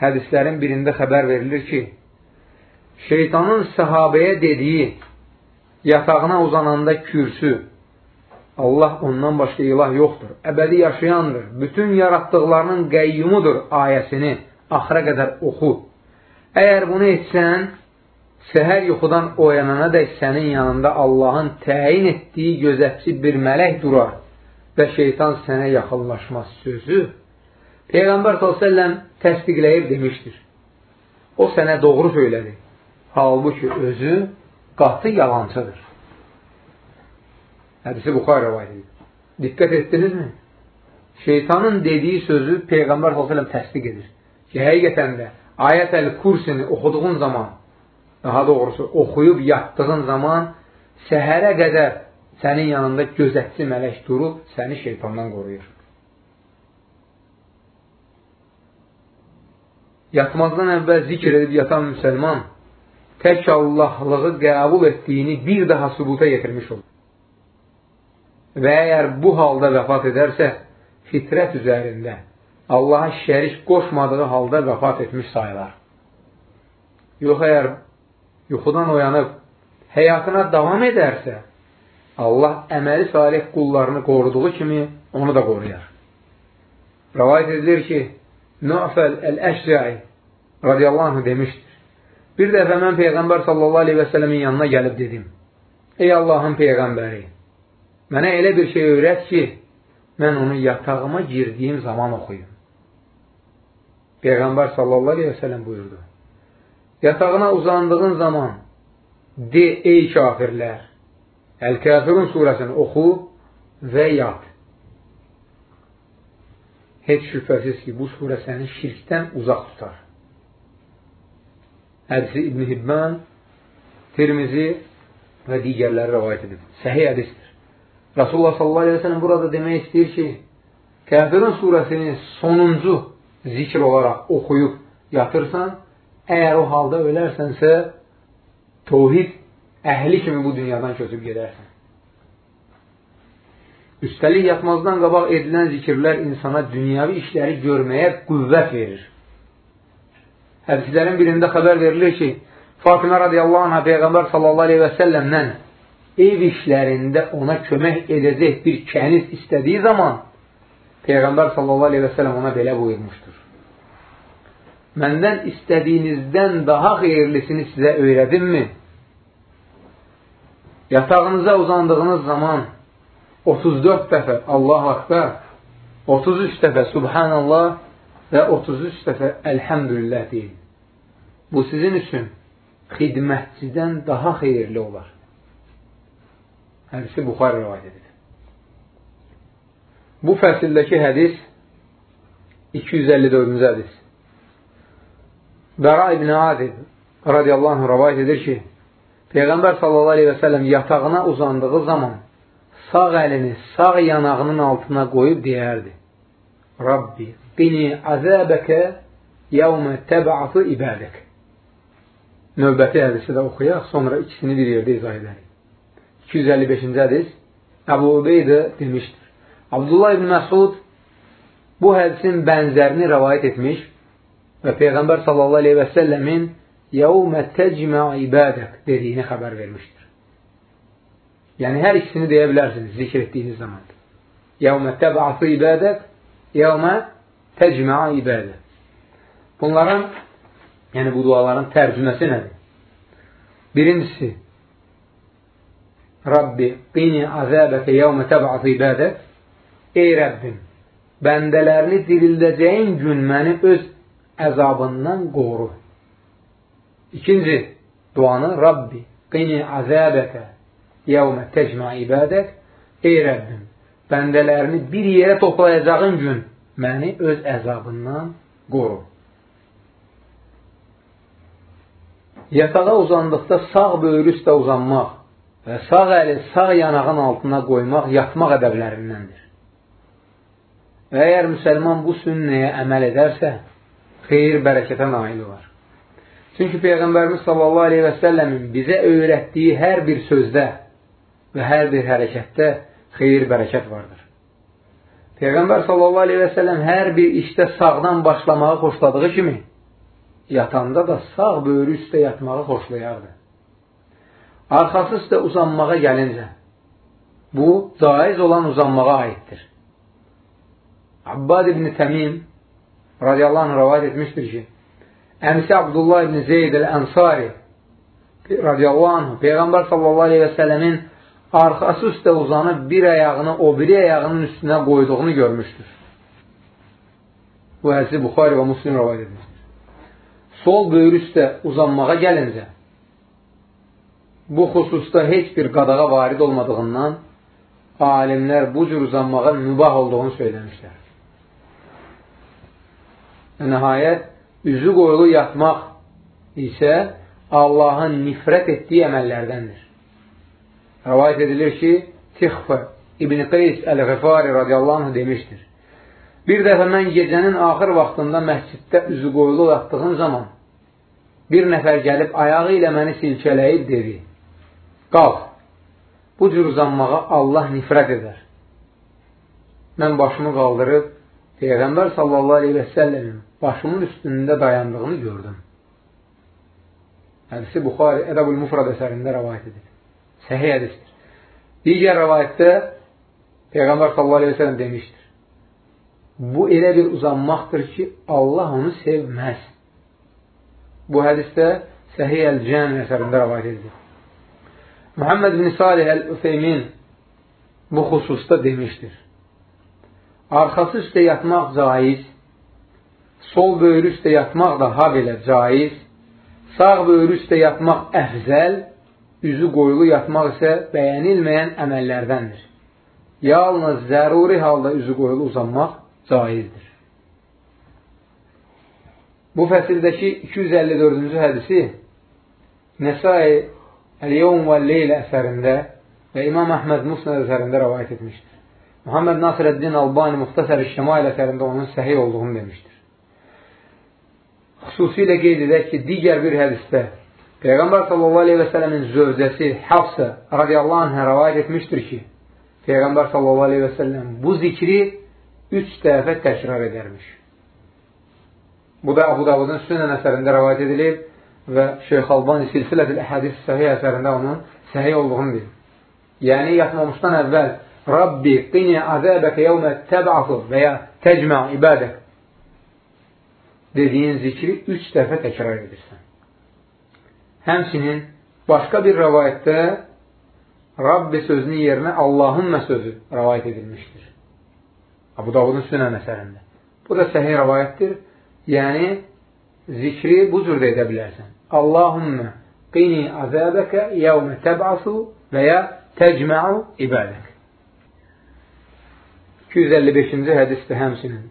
Hədislərin birində xəbər verilir ki, şeytanın səhabəyə dediyi yatağına uzananda kürsü, Allah ondan başqa ilah yoxdur, əbədi yaşayandır, bütün yaratdıqlarının qəyyumudur ayəsini axıra qədər oxu. Əgər bunu etsən, səhər yuxudan oyanana dək sənin yanında Allahın təyin etdiyi gözətçi bir mələk durar və şeytan sənə yaxınlaşmaz sözü Peyğəmbər s.ə.v təsdiqləyib demişdir. O sənə doğru söylədi. Halbuki özü qatı yalancıdır. Hədisi Buxar rəvayət edir. Diqqət etdinizmi? Şeytanın dediyi sözü Peyğəmbər s.ə.v təsdiq edir. Ki, həqiqətən də ayət-əl kursini oxuduğun zaman daha doğrusu oxuyub yatdığın zaman səhərə qədər sənin yanında gözətçi mələk durub səni şeytandan qoruyur. Yatmazdan əvvəl zikr edib yatan müsəlman tək Allahlığı qəbul etdiyini bir daha sübuta yetirmiş olur. Və əgər bu halda vəfat edərsə, fitrət üzərində Allaha şərik qoşmadığı halda vəfat etmiş sayılar. Yox, əgər yuxudan oyanıb həyatına davam edərsə, Allah əməli salih qullarını qoruduğu kimi onu da qoruyar. Rəvayət edilir ki, Nu'fəl Əl-Əşcəi radiyallahu anh demişdir. Bir dəfə mən Peyğəmbər sallallahu aleyhi və sələmin yanına gəlib dedim, Ey Allahın Peyğəmbəri, mənə elə bir şey öyrət ki, mən onu yatağıma girdiyim zaman oxuyum. Peyğəmbər sallallahu aleyhi və sələm buyurdu. Yatağına uzandığın zaman de ey kafirlər, Əl-Kafirun surəsini oxu və yat. heç şübhəsiz ki, bu surə səni şirkdən uzaq tutar. Hədisi İbn Hibban, Tirmizi və digərləri rəvayət edib. Səhih hədisdir. Rasulullah sallallahu aleyhi ve sellem burada demək istəyir ki, Kəfirun surəsini sonuncu zikr olaraq oxuyub yatırsan, əgər o halda ölərsənsə, tovhid əhli kimi bu dünyadan köçüb gedərsən. Üstəlik yatmazdan qabaq edilən zikirlər insana dünyavi işləri görməyə qüvvət verir. Hədislərin birində xəbər verilir ki, Fatimə radiyallahu anhə Peyğəmbər sallallahu aleyhi və səlləmdən ev işlərində ona kömək edəcək bir kəniz istədiyi zaman Peyğəmbər sallallahu aleyhi və səlləm ona belə buyurmuşdur. Məndən istədiyinizdən daha xeyirlisini sizə öyrədimmi? Yatağınıza uzandığınız zaman 34 dəfə Allah Akbar, 33 dəfə Subhanallah və 33 dəfə Elhamdülillah deyin. Bu sizin üçün xidmətçidən daha xeyirli olar. Hədisi Buxar rivayət edir. Bu fəsildəki hədis 254-cü hədis. Bəra ibn Adib radiyallahu anh rivayət edir ki, Peyğəmbər sallallahu aleyhi və səlləm yatağına uzandığı zaman sağ əlini sağ yanağının altına qoyub deyərdi. Rabbi, qini əzəbəkə yəvmə təbəatı ibədək. Növbəti hədisi də oxuyaq, sonra ikisini bir yerdə izah edərik. 255-ci hədis Əbu Ubeydə demişdir. Abdullah ibn Məsud bu hədisin bənzərini rəvayət etmiş və Peyğəmbər sallallahu aleyhi və səlləmin yəvmə təcmə ibədək dediyini xəbər vermişdir. Yəni, hər ikisini deyə bilərsiniz zikr etdiyiniz zaman. Yəvmə təbəası ibadət, yəvmə təcməa ibadət. Bunların, yəni bu duaların tərcüməsi nədir? Birincisi, Rabbi, qini azəbəkə yəvmə təbəası ibadət. Ey Rəbbim, bəndələrini dirildəcəyin gün məni öz əzabından qoru. İkinci duanı Rabbi, qini azəbəkə yəvmə təcmə ibadət Ey Rəbbim, bəndələrini bir yerə toplayacağın gün məni öz əzabından qoru. Yatağa uzandıqda sağ böyrü üstə uzanmaq və sağ əli sağ yanağın altına qoymaq yatmaq ədəblərindəndir. Və əgər müsəlman bu sünnəyə əməl edərsə, xeyir bərəkətə nail olar. Çünki Peyğəmbərimiz sallallahu aleyhi və səlləmin bizə öyrətdiyi hər bir sözdə və hər bir hərəkətdə xeyir, bərəkət vardır. Peyğəmbər sallallahu aleyhi və sələm hər bir işdə sağdan başlamağı xoşladığı kimi, yatanda da sağ böyrü üstə yatmağı xoşlayardı. Arxası üstə uzanmağa gəlincə, bu, caiz olan uzanmağa aiddir. Abbad ibn Təmim radiyallahu anh rəvayət etmişdir ki, əmisi Abdullah ibn Zeyd el-Ənsari radiyallahu anh Peyğəmbər sallallahu aleyhi və sələmin arxası üstə uzanıb bir ayağını o biri ayağının üstünə qoyduğunu görmüşdür. Bu hədisi Buxari və Muslim rəvayət edilmişdir. Sol böyrü üstə uzanmağa gəlincə, bu xüsusda heç bir qadağa varid olmadığından alimlər bu cür uzanmağa mübah olduğunu söyləmişlər. Və nəhayət, üzü qoyulu yatmaq isə Allahın nifrət etdiyi əməllərdəndir. Rəvayət edilir ki, Tixfə İbn Qeys Əl-Ğifari radiyallahu anh demişdir. Bir dəfə mən gecənin axır vaxtında məsciddə üzü qoyulu yatdığım zaman bir nəfər gəlib ayağı ilə məni silkələyib dedi, qalx, bu cür uzanmağa Allah nifrət edər. Mən başımı qaldırıb, Peyğəmbər sallallahu aleyhi və səlləmin başımın üstündə dayandığını gördüm. Hədisi Buxari Ədəbül Mufrad əsərində rəvayət edir. Səhih hədisdir. Digər rəvayətdə Peyğəmbər sallallahu aleyhi ve sellem demişdir. Bu elə bir uzanmaqdır ki, Allah onu sevməz. Bu hədisdə Səhih Əl-Cəmi əsərində rəvayət edilir. Muhammed bin Salih Əl-Üfeymin bu xüsusda demişdir. Arxası üstə yatmaq caiz, sol böyrü üstə yatmaq da ha belə caiz, sağ böyrü üstə yatmaq əfzəl, üzü qoyulu yatmaq isə bəyənilməyən əməllərdəndir. Yalnız zəruri halda üzü qoyulu uzanmaq caizdir. Bu fəsildəki 254-cü hədisi Nəsai Əl-Yevm və Leylə əsərində və İmam Əhməd Musnad əsərində rəvayət etmişdir. Muhammed Nasirəddin Albani Muxtasər-i Şəmail əsərində onun səhiy olduğunu demişdir. Xüsusilə qeyd edək ki, digər bir hədisdə Peyğəmbər sələmin zövcəsi Hafsa radiyallahu anhə rəvayət etmişdir ki, Peyğəmbər səlləm bu zikri üç dəfə təkrar edərmiş. Bu da Abu Davudun Sünən əsərində rəvayət edilib və Şeyx Albani silsilədil əhədis səhiyyə əsərində onun səhiyyə olduğunu deyir. Yəni, yatmamışdan əvvəl Rabbi qini azəbəkə yevmə təb'afu və ya təcmə ibadək dediyin zikri üç dəfə təkrar edirsən. Həmsinin başqa bir rəvayətdə Rabbi sözünün yerinə Allahümmə sözü rəvayət edilmişdir. Abu Davudun sünən əsərində. Bu da səhih rəvayətdir. Yəni, zikri bu cür də edə bilərsən. Allahümmə qini azəbəkə yevmə təb'asu və ya təcmə'u ibadək. 255-ci hədisdə həmsinin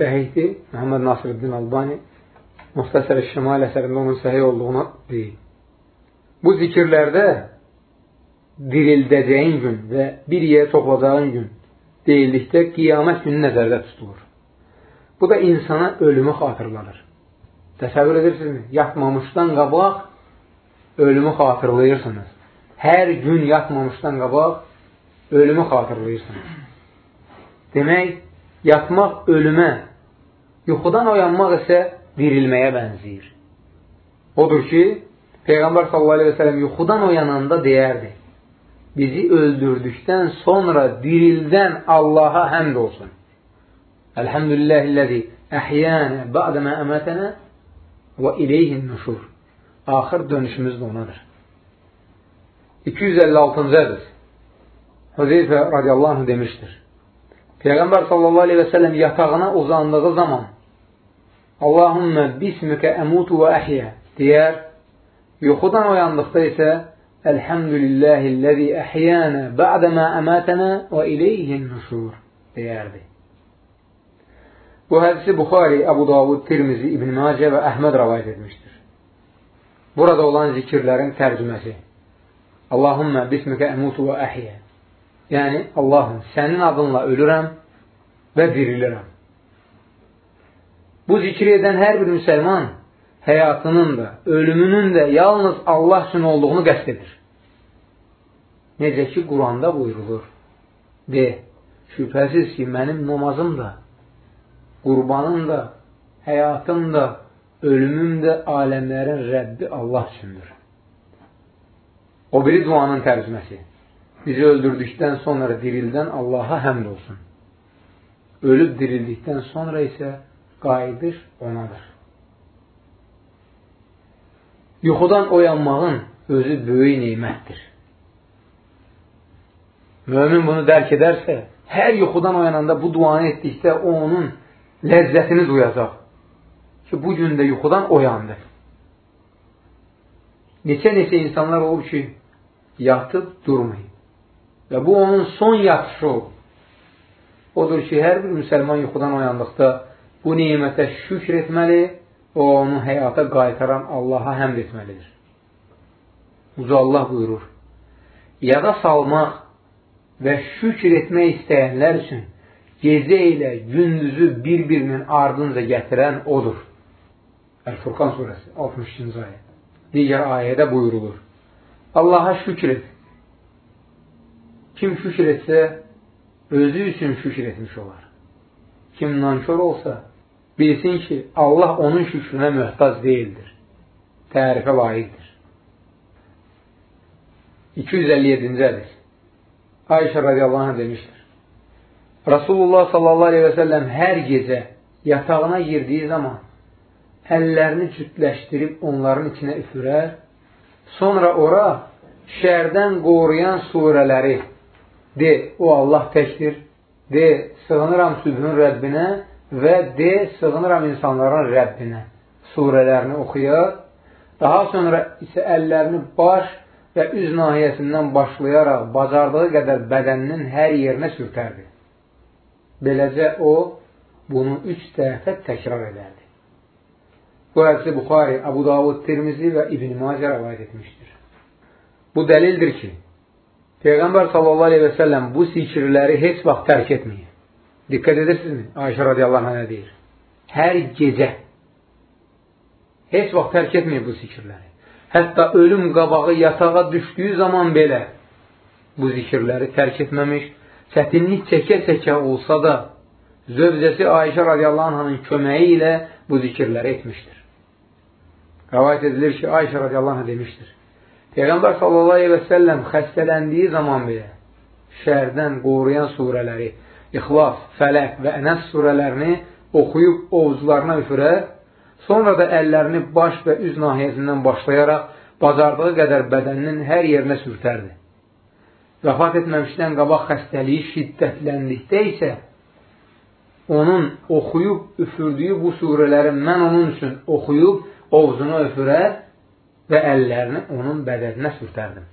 səhihdir. Məhəmməd Nasirəddin Albani Muxtasər-i Şəmal əsərində onun səhih olduğunu deyil. Bu zikirlərdə dirildəcəyin gün və bir yerə topladığın gün deyildikdə qiyamət günü nəzərdə tutulur. Bu da insana ölümü xatırlanır. Təsəvvür edirsinizmi? Yatmamışdan qabaq ölümü xatırlayırsınız. Hər gün yatmamışdan qabaq ölümü xatırlayırsınız. Demək, yatmaq ölümə, yuxudan oyanmaq isə dirilməyə bənziyir. Odur ki, Peyğəmbər sallallahu aleyhi və sələm yuxudan oyananda deyərdi, bizi öldürdükdən sonra dirildən Allaha həmd olsun. Elhamdülilləhilləzi əhyənə bə'dəmə əmətənə və ileyhin nuşur. Axır dönüşümüz də onadır. 256-cı hədis Hüzeyfə radiyallahu demişdir. Peyğəmbər sallallahu aleyhi və səlləm yatağına uzandığı zaman Allahümmə bismikə əmutu və əhyə deyər. Yuxudan oyandıqda isə Elhamdülilləhilləzi əhyənə bə'dəmə əmətənə və ileyhin nuşur deyərdi. Bu hədisi Buxari, Əbu Davud, Tirmizi, İbn Macə və Əhməd rəvayət etmişdir. Burada olan zikirlərin tərcüməsi Allahümmə bismikə əmutu və əhyə Yəni, Allahım, sənin adınla ölürəm və dirilirəm. Bu zikri edən hər bir müsəlman həyatının da, ölümünün də yalnız Allah üçün olduğunu qəst edir. Necə ki, Quranda buyurulur. De, şübhəsiz ki, mənim namazım da, qurbanım da, həyatım da, ölümüm də aləmlərin Rəbbi Allah üçündür. O biri duanın tərcüməsi. Bizi öldürdükdən sonra dirildən Allaha həmd olsun. Ölüb dirildikdən sonra isə qayıdış onadır. Yuxudan oyanmağın özü böyük neymətdir. Mömin bunu dərk edərsə, hər yuxudan oyananda bu duanı etdikdə o onun ləzzətini duyacaq ki, bu gün də yuxudan oyandı. Neçə-neçə insanlar olub ki, yatıb durmayıb. Və bu onun son yatışı. Odur ki, hər bir müsəlman yuxudan oyandıqda bu nimətə şükr etməli, o onu həyata qaytaran Allaha həmd etməlidir. Uca Allah buyurur, yada salmaq və şükr etmək istəyənlər üçün gecə ilə gündüzü bir-birinin ardınca gətirən odur. Əl-Furqan surəsi 62-ci ayə. Digər ayədə buyurulur. Allaha şükür et. Kim şükür etsə, özü üçün şükür etmiş olar. Kim nankör olsa, bilsin ki, Allah onun şükrünə möhtac deyildir. Tərifə layiqdir. 257-ci hədis Ayşə radiyallahu anh demişdir. Rasulullah sallallahu aleyhi və səlləm hər gecə yatağına girdiyi zaman əllərini cütləşdirib onların içinə üfürər, sonra ora şərdən qoruyan surələri de, o Allah təkdir, de, sığınıram sübhün Rəbbinə və de, sığınıram insanların Rəbbinə surələrini oxuyar, daha sonra isə əllərini baş və üz nahiyəsindən başlayaraq bacardığı qədər bədəninin hər yerinə sürtərdi. Beləcə o, bunu üç dəfə təkrar edərdi. Bu hədisi Buxari, Abu Davud, Tirmizi və İbn-i Macə rəvayət etmişdir. Bu dəlildir ki, Peyğəmbər səlləm bu zikirləri heç vaxt tərk etməyir. Diqqət edirsinizmi? Ayşə radiyallahu anh nə deyir? Hər gecə heç vaxt tərk etməyir bu zikirləri. Hətta ölüm qabağı yatağa düşdüyü zaman belə bu zikirləri tərk etməmiş, çətinlik çəkə-çəkə olsa da zövcəsi Ayşə radiyallahu anh'ın köməyi ilə bu zikirləri etmişdir. Rəvayət edilir ki, Ayşə radiyallahu anh demişdir. Peyğəmbər səlləm xəstələndiyi zaman belə şərdən qoruyan surələri, İxlas, Fələq və Ənəs surələrini oxuyub ovuzlarına üfürər, sonra da əllərini baş və üz nahiyəsindən başlayaraq bacardığı qədər bədəninin hər yerinə sürtərdi. Vəfat etməmişdən qabaq xəstəliyi şiddətləndikdə isə onun oxuyub üfürdüyü bu surələri mən onun üçün oxuyub ovuzunu öfürər və əllərini onun bədəninə sürtərdim.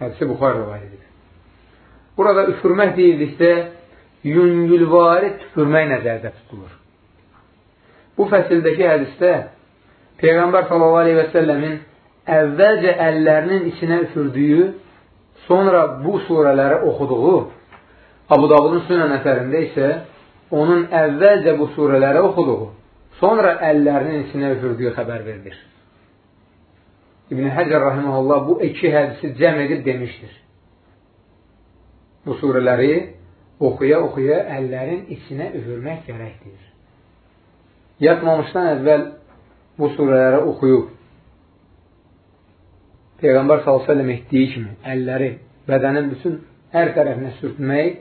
Hədisi Buxar rivayət edir. Burada üfürmək deyildikdə yüngülvari tüpürmək nəzərdə tutulur. Bu fəsildəki hədisdə Peyğəmbər s.a.v-in əvvəlcə əllərinin içinə üfürdüyü, sonra bu surələri oxuduğu, Abu Davudun sünən əsərində isə onun əvvəlcə bu surələri oxuduğu, sonra əllərinin içinə üfürdüyü xəbər verilir. İbn Həcər rahiməhullah bu iki hədisi cəm edib demişdir. Bu surələri oxuya-oxuya əllərin içinə üfürmək gərəkdir. Yatmamışdan əvvəl bu surələri oxuyub Peyğəmbər s.ə.v etdiyi kimi əlləri bədənin bütün hər tərəfinə sürtmək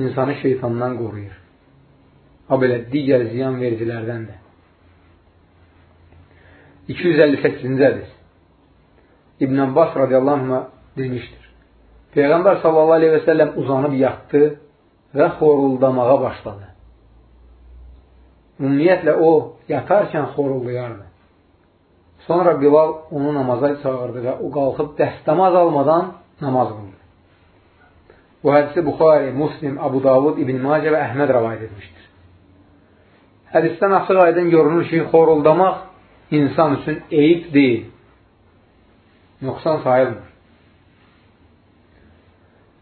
insanı şeytandan qoruyur. Ha belə digər ziyan vericilərdən də. 258-ci hədis. İbn Abbas radiyallahu anh demişdir. Peyğəmbər sallallahu aleyhi və səlləm uzanıb yatdı və xoruldamağa başladı. Ümumiyyətlə o yatarkən xoruldayardı. Sonra Bilal onu namaza çağırdı və o qalxıb dəstəmaz almadan namaz qıldı. Bu hədisi Buxari, Muslim, Abu Davud, İbn Macə və Əhməd rəvayət etmişdir. Hədisdən açıq aydın görünür ki, xoruldamaq insan üçün eyib deyil. Nöqsan sayılmır.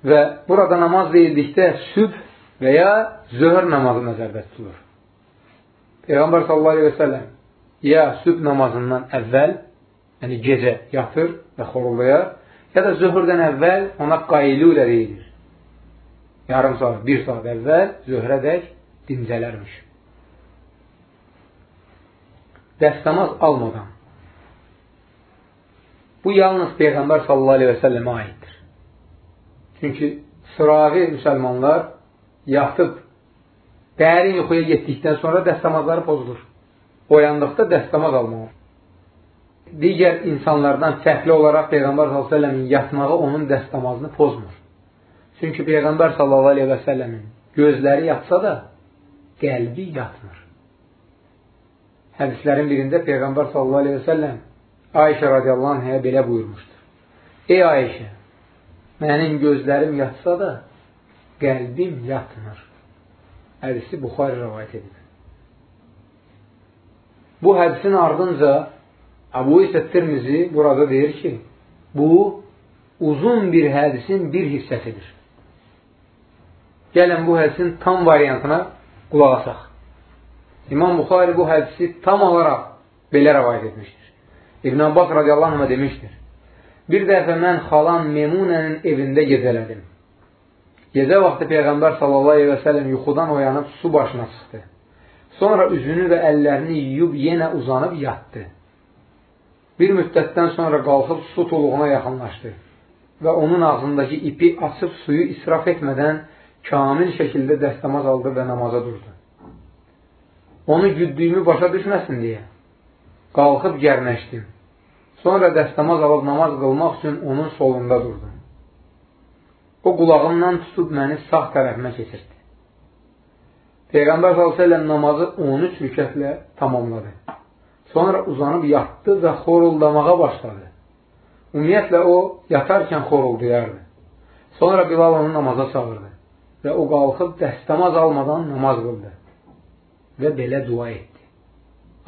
Və burada namaz deyildikdə sübh və ya zöhr namazı nəzərdə tutulur. Peyğəmbər sallallahu aleyhi və səlləm ya sübh namazından əvvəl, yəni gecə yatır və xoruldayar, ya da zöhrdən əvvəl ona qaylulə deyilir. Yarım saat, bir saat əvvəl zöhrədək dincələrmiş dəstəmaz almadan. Bu yalnız Peyğəmbər sallallahu aleyhi və səlləmə aiddir. Çünki sıravi müsəlmanlar yatıb dərin yuxuya getdikdən sonra dəstəmazları pozulur. Oyandıqda dəstəmaz almalı. Digər insanlardan fərqli olaraq Peyğəmbər s.ə.v-in yatmağı onun dəstəmazını pozmur. Çünki Peyğəmbər s.ə.v-in gözləri yatsa da, qəlbi yatmır hədislərin birində Peyğəmbər sallallahu aleyhi və səlləm Ayşə radiyallahu anhəyə belə buyurmuşdur. Ey Ayşə, mənim gözlərim yatsa da, qəlbim yatmır. Hədisi Buxari rəvayət edir. Bu hədisin ardınca Əbu İsə Tirmizi burada deyir ki, bu uzun bir hədisin bir hissəsidir. Gəlin bu hədisin tam variantına qulaq asaq. İmam Buxari bu hədisi tam olaraq belə rəvayət etmişdir. İbn Abbas radiyallahu anh demişdir. Bir dəfə mən xalan Memunənin evində gecələdim. Gecə vaxtı Peyğəmbər səlləm yuxudan oyanıb su başına çıxdı. Sonra üzünü və əllərini yuyub yenə uzanıb yatdı. Bir müddətdən sonra qalxıb su tuluğuna yaxınlaşdı və onun ağzındakı ipi açıb suyu israf etmədən kamil şəkildə dəstəmaz aldı və namaza durdu onu güddüyümü başa düşməsin deyə qalxıb gərnəşdim. Sonra dəstəmaz alıb namaz qılmaq üçün onun solunda durdum. O qulağımdan tutub məni sağ tərəfimə keçirdi. Peyğəmbər s.ə.v namazı 13 rükətlə tamamladı. Sonra uzanıb yatdı və xoruldamağa başladı. Ümumiyyətlə o yatarkən xoruldayardı. Sonra Bilal onu namaza çağırdı və o qalxıb dəstəmaz almadan namaz qıldı. Və belə dua etdi.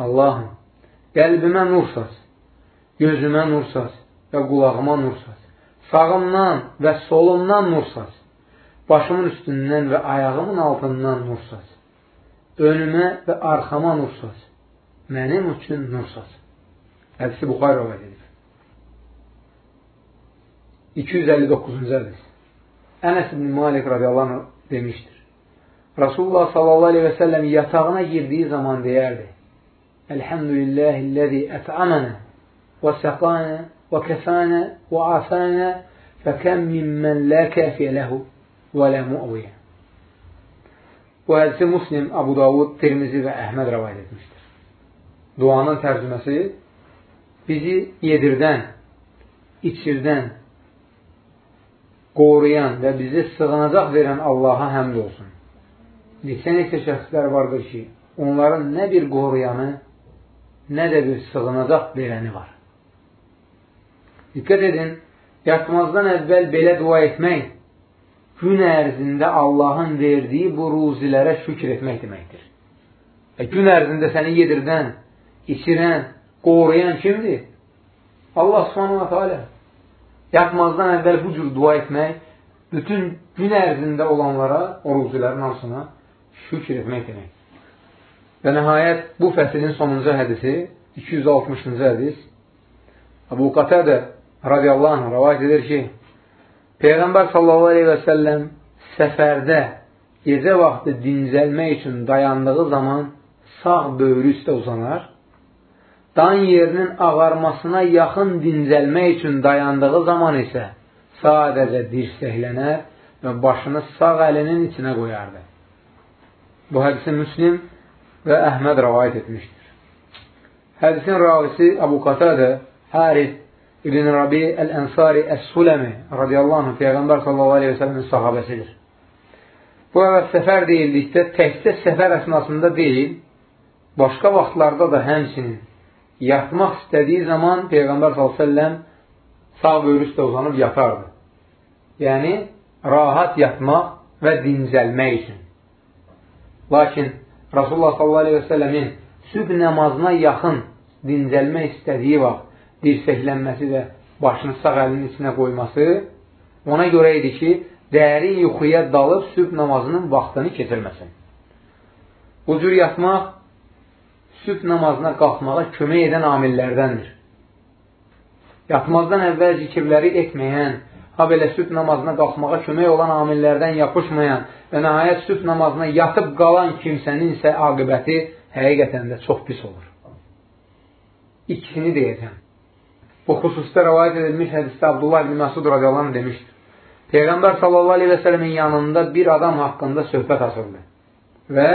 Allahım, qəlbimə nur saz, gözümə nur saz və qulağıma nur saz. Sağımdan və solumdan nur saz. Başımın üstündən və ayağımın altından nur saz. Önümə və arxama nur saz. Mənim üçün nur saz. Hədisi Buxar rəvayət edir. 259-cu hədis. Ənəs ibn Malik radiyallahu anh demişdir. Rasulullah sallallahu aleyhi və səlləm yatağına girdiyi zaman deyərdi. Elhamdülillahilləzi ət'amənə və səqanə və kəfənə və afənə fəkəm mimmən lə kəfiyə ləhu və lə mu'viyə. Bu hədisi Muslim, Abu Davud, Tirmizi və Əhməd rəvayət etmişdir. Duanın tərcüməsi bizi yedirdən, içirdən, qoruyan və bizi sığınacaq verən Allaha həmd olsun. Neçə-neçə şəxslər vardır ki, onların nə bir qoruyanı, nə də bir sığınacaq verəni var. Diqqət edin, yatmazdan əvvəl belə dua etmək, gün ərzində Allahın verdiyi bu ruzilərə şükür etmək deməkdir. E, gün ərzində səni yedirdən, içirən, qoruyan kimdir? Allah subhanahu wa ta'ala. Yatmazdan əvvəl bu cür dua etmək, bütün gün ərzində olanlara, o ruzilərin hamısına şükür etmək demək. Və nəhayət, bu fəsilin sonuncu hədisi, 260-cı hədis, Abu Qatədə radiyallahu anh rəvayət edir ki, Peyğəmbər sallallahu aleyhi və səlləm səfərdə gecə vaxtı dincəlmək üçün dayandığı zaman sağ böyrü üstə uzanar, dan yerinin ağarmasına yaxın dincəlmək üçün dayandığı zaman isə sadəcə dirsəklənər və başını sağ əlinin içinə qoyardı. Bu hədisi Müslim və Əhməd rəvayət etmişdir. Hədisin ravisi Abu Qatadə Haris İbn Rabi Əl-Ənsari Əs-Suləmi radiyallahu anh Peyğəmbər sallallahu aleyhi və sələmin sahabəsidir. Bu əvvəl səfər deyildikdə təkcə səfər əsnasında deyil, başqa vaxtlarda da həmsinin yatmaq istədiyi zaman Peyğəmbər s.ə.v sağ böyrü üstə uzanıb yatardı. Yəni, rahat yatmaq və dincəlmək üçün. Lakin Rasulullah s.ə.v-in sübh namazına yaxın dincəlmək istədiyi vaxt dirsəklənməsi və başını sağ əlinin içinə qoyması ona görə idi ki, dərin yuxuya dalıb sübh namazının vaxtını keçirməsin. Bu cür yatmaq sübh namazına qalxmağa kömək edən amillərdəndir. Yatmazdan əvvəl zikirləri etməyən, ha belə sübh namazına qalxmağa kömək olan amillərdən yapışmayan və nəhayət sübh namazına yatıb qalan kimsənin isə aqibəti həqiqətən də çox pis olur. İkisini deyəcəm. Bu xüsusda rəvayət edilmiş hədisdə Abdullah ibn Məsud radiyallahu demişdir. Peyğəmbər sallallahu aleyhi və sələmin yanında bir adam haqqında söhbət açıldı və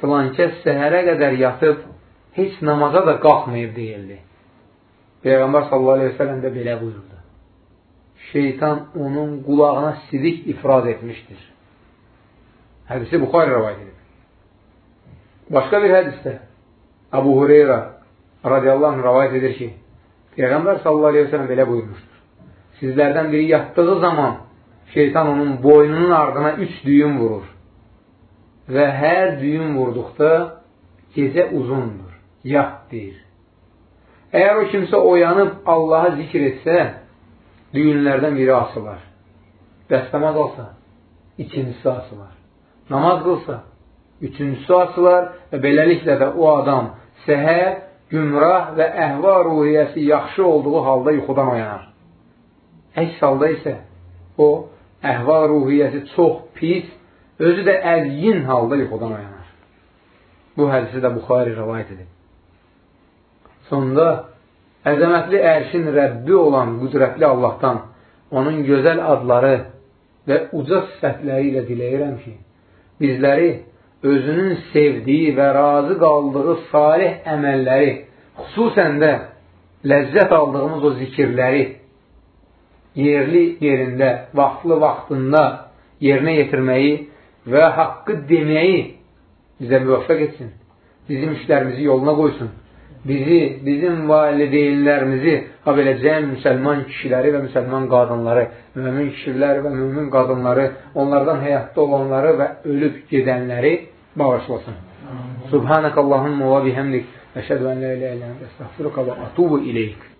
filankəs səhərə qədər yatıb, heç namaza da qalxmayıb deyildi. Peyğəmbər sallallahu aleyhi ve sellem də belə buyurdu. Şeytan onun qulağına sidik ifrad etmişdir. Hədisi Buxarə rəvayət edir. Başqa bir hədisdə Abu Hureyra radiyallahu anh rəvayət edir ki, Peyğəmbər sallallahu aleyhi ve sellem belə buyurmuşdur. Sizlərdən biri yatdığı zaman şeytan onun boynunun ardına üç düyün vurur və hər düyün vurduqda gecə uzundur, yat deyir. Əgər o kimsə oyanıb Allaha zikr etsə, düyünlərdən biri asılar. Dəstəmaz alsa, ikincisi asılar. Namaz qılsa, üçüncüsü asılar və beləliklə də o adam səhər, gümrah və əhva ruhiyyəsi yaxşı olduğu halda yuxudan oyanar. Əks halda isə o əhva ruhiyyəsi çox pis özü də əlyin halda yuxudan oyanar. Bu hədisi də Buxari rəvayət edib. Sonunda əzəmətli ərşin Rəbbi olan qüdrətli Allahdan onun gözəl adları və uca sifətləri ilə diləyirəm ki, bizləri özünün sevdiyi və razı qaldığı salih əməlləri, xüsusən də ləzzət aldığımız o zikirləri yerli yerində, vaxtlı vaxtında yerinə yetirməyi və haqqı deməyi bizə müvəffəq etsin. Bizim işlərimizi yoluna qoysun. Bizi, bizim valideynlərimizi, ha belə cəm müsəlman kişiləri və müsəlman qadınları, mümin kişilər və mümin qadınları, onlardan həyatda olanları və ölüb gedənləri bağışlasın. Subhanəkəllahumma və bihəmdik. Əşhədu ən la ilahe illə əntə əstəğfiruka və atubu ileyk.